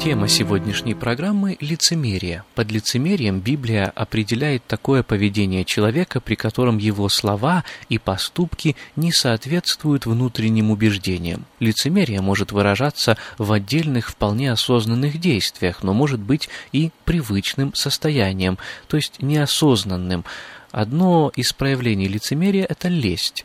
Тема сегодняшней программы – лицемерие. Под лицемерием Библия определяет такое поведение человека, при котором его слова и поступки не соответствуют внутренним убеждениям. Лицемерие может выражаться в отдельных вполне осознанных действиях, но может быть и привычным состоянием, то есть неосознанным. Одно из проявлений лицемерия – это лесть.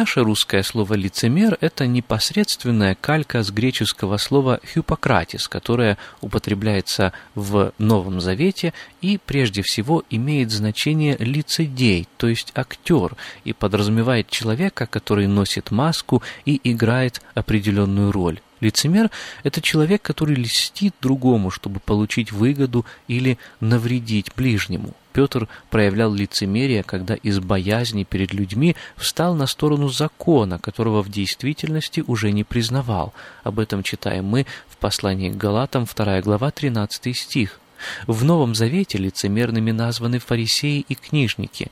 Наше русское слово «лицемер» — это непосредственная калька с греческого слова «хюпократис», которое употребляется в Новом Завете и, прежде всего, имеет значение лицедей, то есть актер, и подразумевает человека, который носит маску и играет определенную роль. Лицемер – это человек, который льстит другому, чтобы получить выгоду или навредить ближнему. Петр проявлял лицемерие, когда из боязни перед людьми встал на сторону закона, которого в действительности уже не признавал. Об этом читаем мы в послании к Галатам, 2 глава, 13 стих. В Новом Завете лицемерными названы фарисеи и книжники.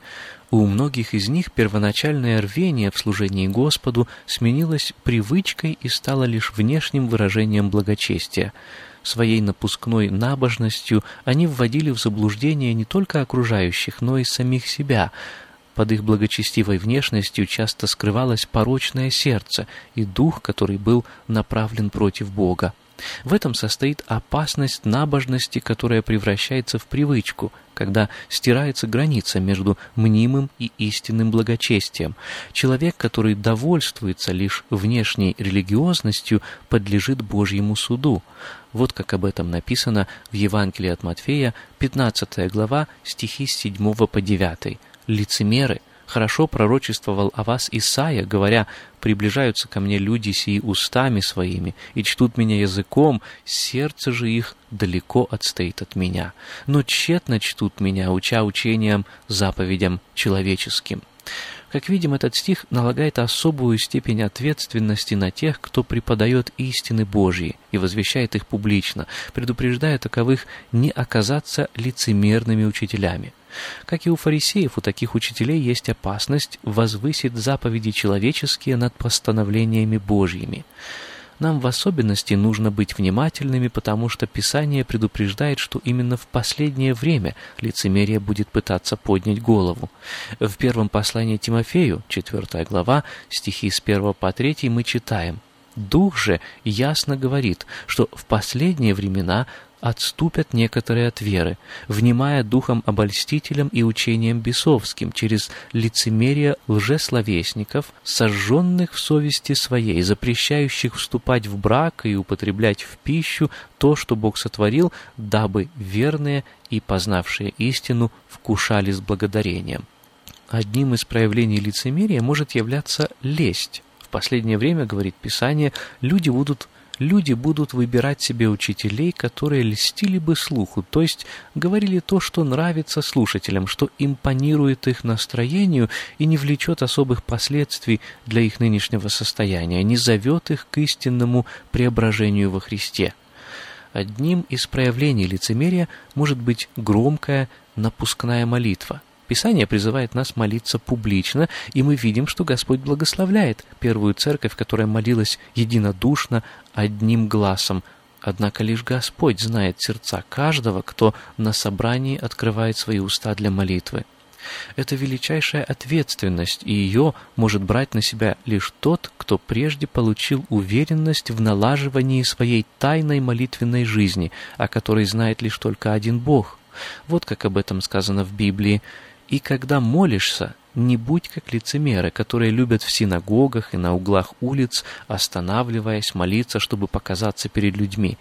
У многих из них первоначальное рвение в служении Господу сменилось привычкой и стало лишь внешним выражением благочестия. Своей напускной набожностью они вводили в заблуждение не только окружающих, но и самих себя. Под их благочестивой внешностью часто скрывалось порочное сердце и дух, который был направлен против Бога. В этом состоит опасность набожности, которая превращается в привычку, когда стирается граница между мнимым и истинным благочестием. Человек, который довольствуется лишь внешней религиозностью, подлежит Божьему суду. Вот как об этом написано в Евангелии от Матфея, 15 глава, стихи с 7 по 9. «Лицемеры, хорошо пророчествовал о вас Исаия, говоря, «Приближаются ко мне люди сии устами своими, и чтут меня языком, сердце же их далеко отстоит от меня. Но тщетно чтут меня, уча учением, заповедям человеческим». Как видим, этот стих налагает особую степень ответственности на тех, кто преподает истины Божьи и возвещает их публично, предупреждая таковых не оказаться лицемерными учителями. Как и у фарисеев, у таких учителей есть опасность возвысить заповеди человеческие над постановлениями Божьими. Нам в особенности нужно быть внимательными, потому что Писание предупреждает, что именно в последнее время лицемерие будет пытаться поднять голову. В первом послании Тимофею, 4 глава, стихи с 1 по 3 мы читаем «Дух же ясно говорит, что в последние времена отступят некоторые от веры, внимая духом обольстителям и учением бесовским через лицемерие лжесловесников, сожженных в совести своей, запрещающих вступать в брак и употреблять в пищу то, что Бог сотворил, дабы верные и познавшие истину вкушали с благодарением. Одним из проявлений лицемерия может являться лесть. В последнее время, говорит Писание, люди будут люди будут выбирать себе учителей, которые льстили бы слуху, то есть говорили то, что нравится слушателям, что импонирует их настроению и не влечет особых последствий для их нынешнего состояния, не зовет их к истинному преображению во Христе. Одним из проявлений лицемерия может быть громкая напускная молитва – Писание призывает нас молиться публично, и мы видим, что Господь благословляет первую церковь, которая молилась единодушно, одним глазом. Однако лишь Господь знает сердца каждого, кто на собрании открывает свои уста для молитвы. Это величайшая ответственность, и ее может брать на себя лишь тот, кто прежде получил уверенность в налаживании своей тайной молитвенной жизни, о которой знает лишь только один Бог. Вот как об этом сказано в Библии. «И когда молишься, не будь как лицемеры, которые любят в синагогах и на углах улиц, останавливаясь, молиться, чтобы показаться перед людьми.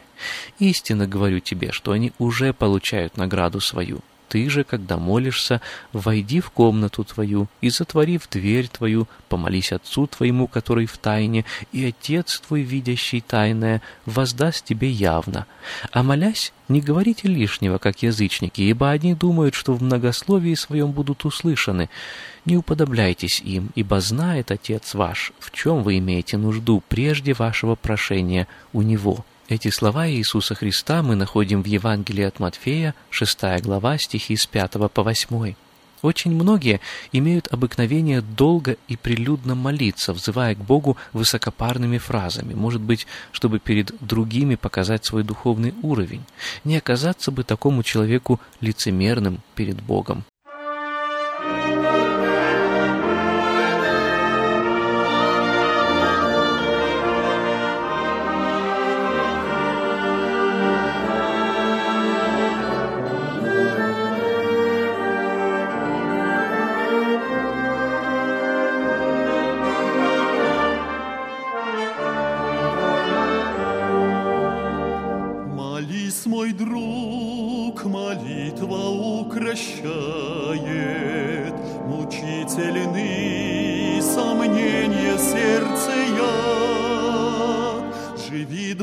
Истинно говорю тебе, что они уже получают награду свою. Ты же, когда молишься, войди в комнату твою и, затворив дверь твою, помолись Отцу твоему, который в тайне, и Отец твой, видящий тайное, воздаст тебе явно. А молясь, не говорите лишнего, как язычники, ибо они думают, что в многословии своем будут услышаны. Не уподобляйтесь им, ибо знает Отец ваш, в чем вы имеете нужду прежде вашего прошения у Него». Эти слова Иисуса Христа мы находим в Евангелии от Матфея, 6 глава, стихи с 5 по 8. Очень многие имеют обыкновение долго и прилюдно молиться, взывая к Богу высокопарными фразами, может быть, чтобы перед другими показать свой духовный уровень. Не оказаться бы такому человеку лицемерным перед Богом.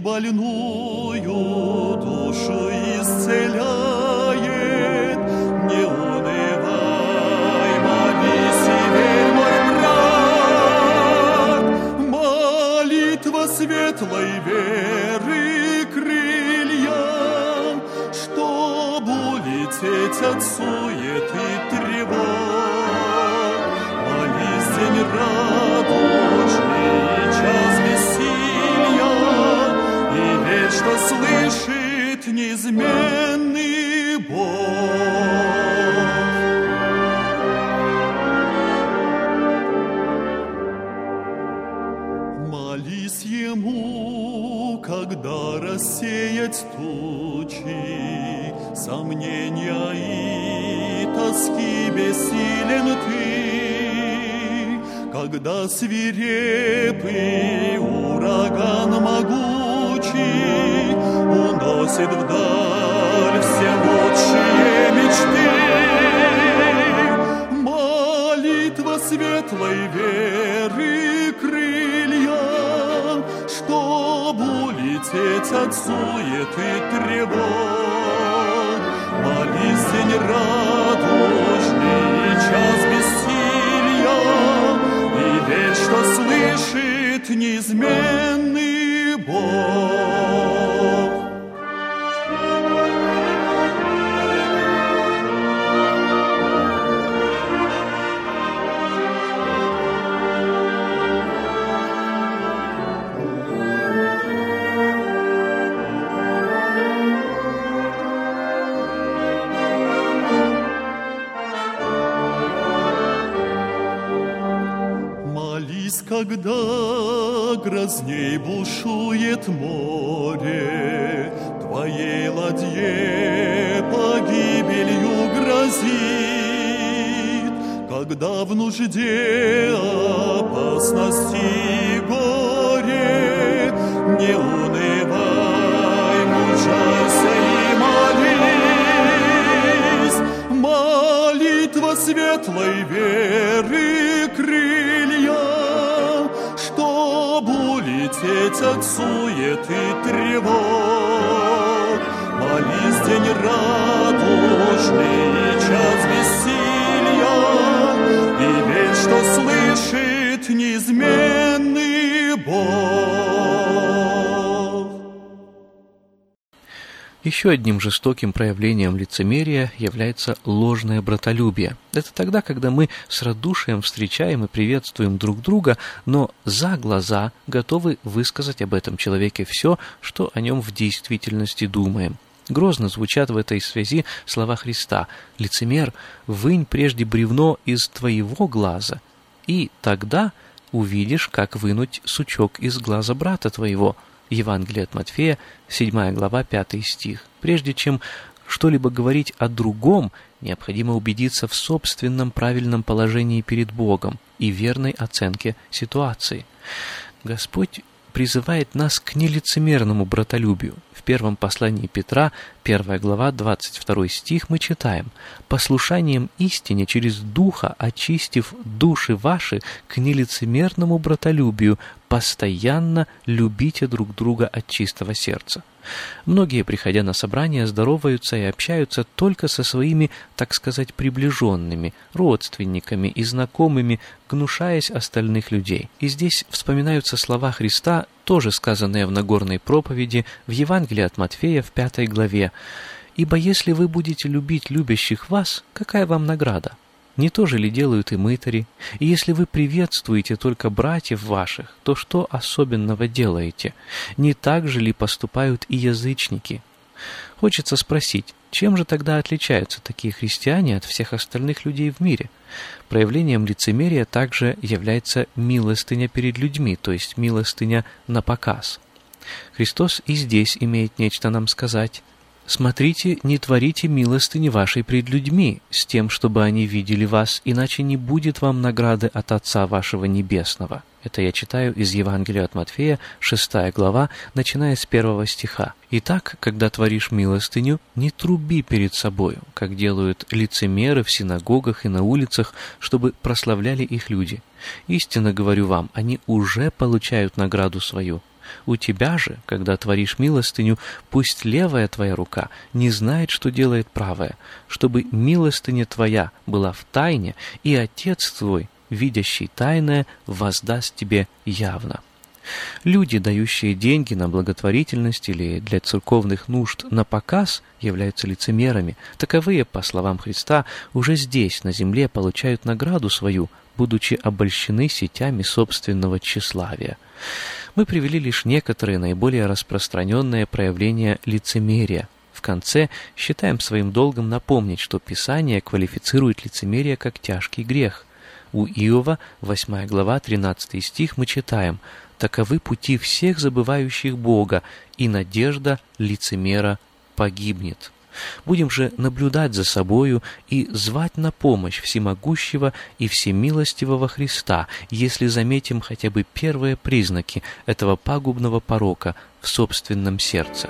Больную душу исцеляет. Не унывай, молись и верь, мой брат. Молитва светлой веры крыльям, чтоб улететь от сует и тревог. Слышит неизменный Бог. Молись Ему, когда рассеять тучи, сомнения и тоски бессилен ты, когда свирепый ураган могучий уносит вдаль все лучшие мечты. Молитва светлой веры крылья, чтоб улететь от суеты тревог. Молись день радужный, когда грозней бушует море, Твоей ладье погибелью грозит, Когда в нужде опасности и горе, Не унывай, мужайся и молись, Молитва светлой веры от сует и тревог. Молись день радужный, час бессилия, И верь, что слышит неизменный Бог. Еще одним жестоким проявлением лицемерия является ложное братолюбие. Это тогда, когда мы с радушием встречаем и приветствуем друг друга, но за глаза готовы высказать об этом человеке все, что о нем в действительности думаем. Грозно звучат в этой связи слова Христа «Лицемер, вынь прежде бревно из твоего глаза, и тогда увидишь, как вынуть сучок из глаза брата твоего». Евангелие от Матфея, 7 глава, 5 стих. Прежде чем что-либо говорить о другом, необходимо убедиться в собственном правильном положении перед Богом и верной оценке ситуации. Господь призывает нас к нелицемерному братолюбию. В первом послании Петра, 1 глава, 22 стих, мы читаем «Послушанием истине через Духа, очистив души ваши к нелицемерному братолюбию, постоянно любите друг друга от чистого сердца». Многие, приходя на собрание, здороваются и общаются только со своими, так сказать, приближенными, родственниками и знакомыми, гнушаясь остальных людей. И здесь вспоминаются слова Христа, тоже сказанные в Нагорной проповеди в Евангелии от Матфея в пятой главе. «Ибо если вы будете любить любящих вас, какая вам награда?» Не то же ли делают и мытари? И если вы приветствуете только братьев ваших, то что особенного делаете? Не так же ли поступают и язычники? Хочется спросить, чем же тогда отличаются такие христиане от всех остальных людей в мире? Проявлением лицемерия также является милостыня перед людьми, то есть милостыня на показ. Христос и здесь имеет нечто нам сказать. Смотрите, не творите милостыни вашей пред людьми, с тем, чтобы они видели вас, иначе не будет вам награды от Отца вашего Небесного». Это я читаю из Евангелия от Матфея, 6 глава, начиная с первого стиха. «Итак, когда творишь милостыню, не труби перед собою, как делают лицемеры в синагогах и на улицах, чтобы прославляли их люди. Истинно говорю вам, они уже получают награду свою». У тебя же, когда творишь милостыню, пусть левая твоя рука не знает, что делает правая, чтобы милостыня твоя была в тайне, и Отец твой, видящий тайное, воздаст тебе явно. Люди, дающие деньги на благотворительность или для церковных нужд на показ, являются лицемерами. Таковые, по словам Христа, уже здесь, на земле, получают награду свою, будучи обольщены сетями собственного тщеславия мы привели лишь некоторые наиболее распространенные проявления лицемерия. В конце считаем своим долгом напомнить, что Писание квалифицирует лицемерие как тяжкий грех. У Иова, 8 глава, 13 стих, мы читаем «Таковы пути всех забывающих Бога, и надежда лицемера погибнет». Будем же наблюдать за собою и звать на помощь всемогущего и всемилостивого Христа, если заметим хотя бы первые признаки этого пагубного порока в собственном сердце.